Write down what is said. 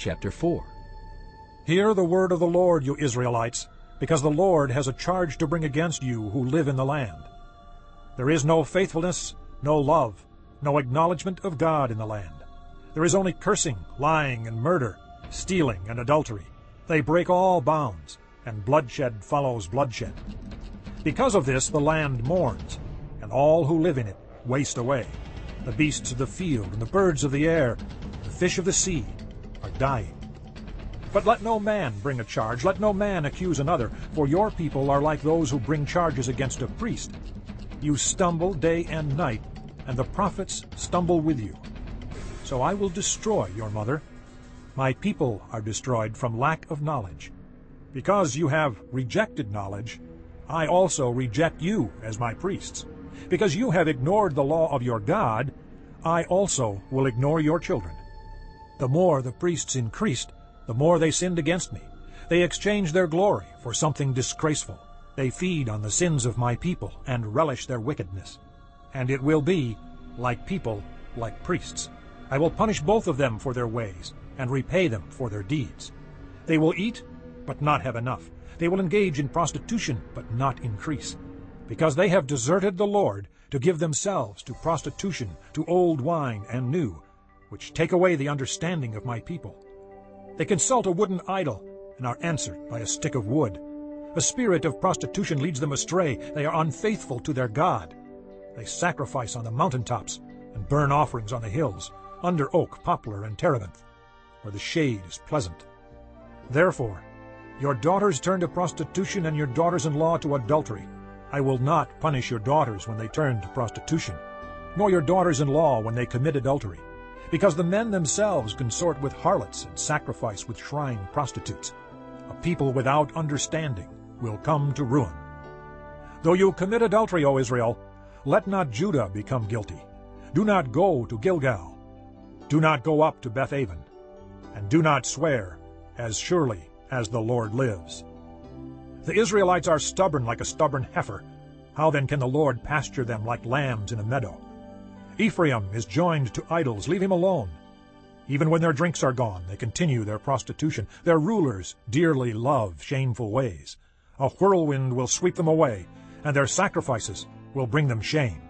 chapter 4. Hear the word of the Lord, you Israelites, because the Lord has a charge to bring against you who live in the land. There is no faithfulness, no love, no acknowledgement of God in the land. There is only cursing, lying, and murder, stealing, and adultery. They break all bounds, and bloodshed follows bloodshed. Because of this the land mourns, and all who live in it waste away. The beasts of the field and the birds of the air, the fish of the sea, are dying. But let no man bring a charge, let no man accuse another, for your people are like those who bring charges against a priest. You stumble day and night, and the prophets stumble with you. So I will destroy your mother. My people are destroyed from lack of knowledge. Because you have rejected knowledge, I also reject you as my priests. Because you have ignored the law of your God, I also will ignore your children. The more the priests increased, the more they sinned against me. They exchanged their glory for something disgraceful. They feed on the sins of my people and relish their wickedness. And it will be, like people, like priests. I will punish both of them for their ways, and repay them for their deeds. They will eat, but not have enough. They will engage in prostitution, but not increase. Because they have deserted the Lord to give themselves to prostitution, to old wine and new, which take away the understanding of my people. They consult a wooden idol, and are answered by a stick of wood. A spirit of prostitution leads them astray. They are unfaithful to their God. They sacrifice on the mountaintops, and burn offerings on the hills, under oak, poplar, and terebinth, where the shade is pleasant. Therefore, your daughters turn to prostitution, and your daughters-in-law to adultery. I will not punish your daughters when they turn to prostitution, nor your daughters-in-law when they commit adultery, because the men themselves consort with harlots and sacrifice with shrine prostitutes. A people without understanding will come to ruin. Though you commit adultery, O Israel, let not Judah become guilty. Do not go to Gilgal. Do not go up to Beth Aven. And do not swear, as surely as the Lord lives. The Israelites are stubborn like a stubborn heifer. How then can the Lord pasture them like lambs in a meadow? Ephraim is joined to idols. Leave him alone. Even when their drinks are gone, they continue their prostitution. Their rulers dearly love shameful ways. A whirlwind will sweep them away, and their sacrifices will bring them shame.